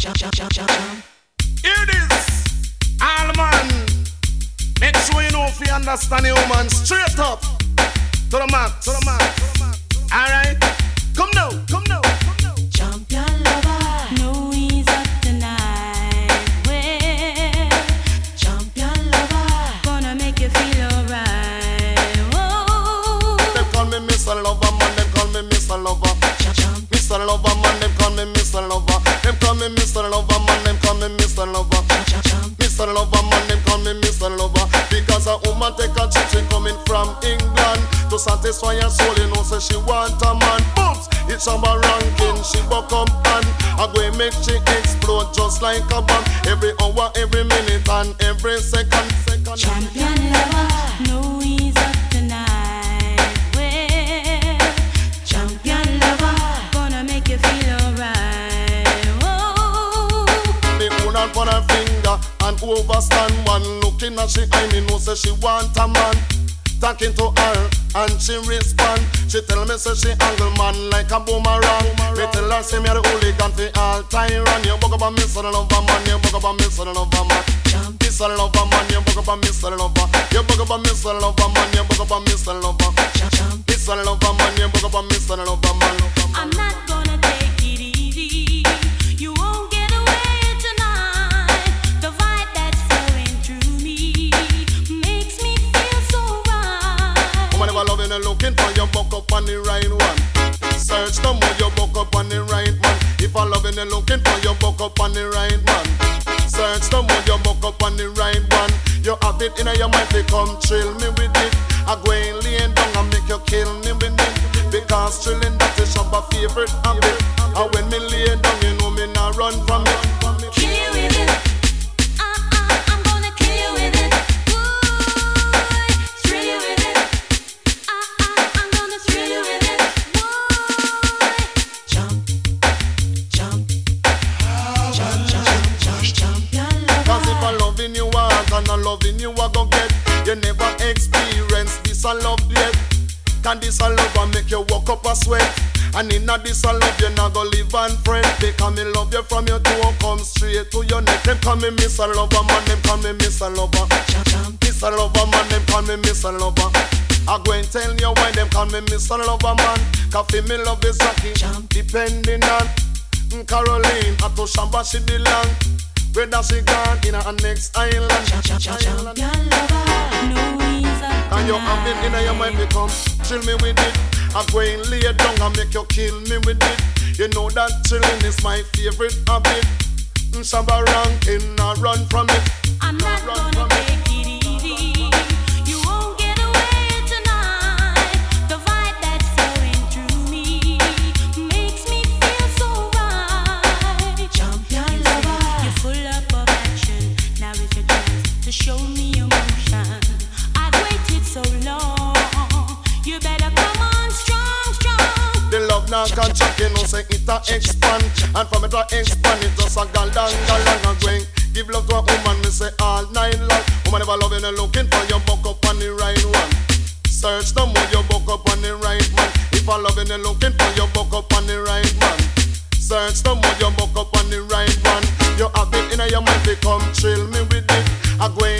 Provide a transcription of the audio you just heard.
Jump, jump, jump, jump, jump. Here it is. All man. Make sure you know if you understand the woman straight up. To the max. To the max. Alright. Come Lover, man. Them call me Mr. Lover. Mr. Lover, man, them call me Mr. Lover Because a woman take a trip, she coming from England To satisfy her soul, you know, say she want a man Booms, it's a ranking, she buck up and I go and make she explode just like a bomb Every hour, every minute and every second, second Champion lover. Overstand one Looking at she eye, me know say she want a man Talking to her and she respond She tell me say she angle man like a boomerang Me tell her say me a the hooligan fi all run You bug up a Mr. Lover man, you bug up a Mr. Lover man Jump. Mr. Lover man, you bug up a Mr. Lover You bug up a Mr. Lover man, you bug up a Mr. Lover Jump, jump. Mr. Lover man, you bug up a Mr. Lover man I'm not gonna take it easy. I and looking for your buck up on the right man. Search the more you buck up on the right one. You have it in your mind they come chill me with it. I go and lay down and make you kill me with it. Because chilling that is my favorite You never experience this a love yet Can this a love and make you walk up a sweat And in a this a love you not go live and friend Because me love you from your toe come straight to your neck Them call me Mr. Lover man, them call me Mr. Lover Jump, jump. Mr. Lover man, them call me Mr. Lover I go and tell you why them call me Mr. Lover man Coffee me love is Jackie Depending on Caroline I to Shabba she belong Whether she gone in a next island champion lover. And you have it in your mind become Chill me with it. I go and lay down and make you kill me with it. You know that chilling is my favorite habit. Mm, Shabba ranking, I run from it knock and check, it. No say it a expand. And from it a expand, it just a galang, galang and going. Give love to a woman, me say all night long. Woman ever loving and looking for your buck up on the right one. Search the more your buck up on the right man. If I loving and looking for your buck up on the right man. Search the more your buck up on the right one. You have it in your mind, they come chill me with it. I going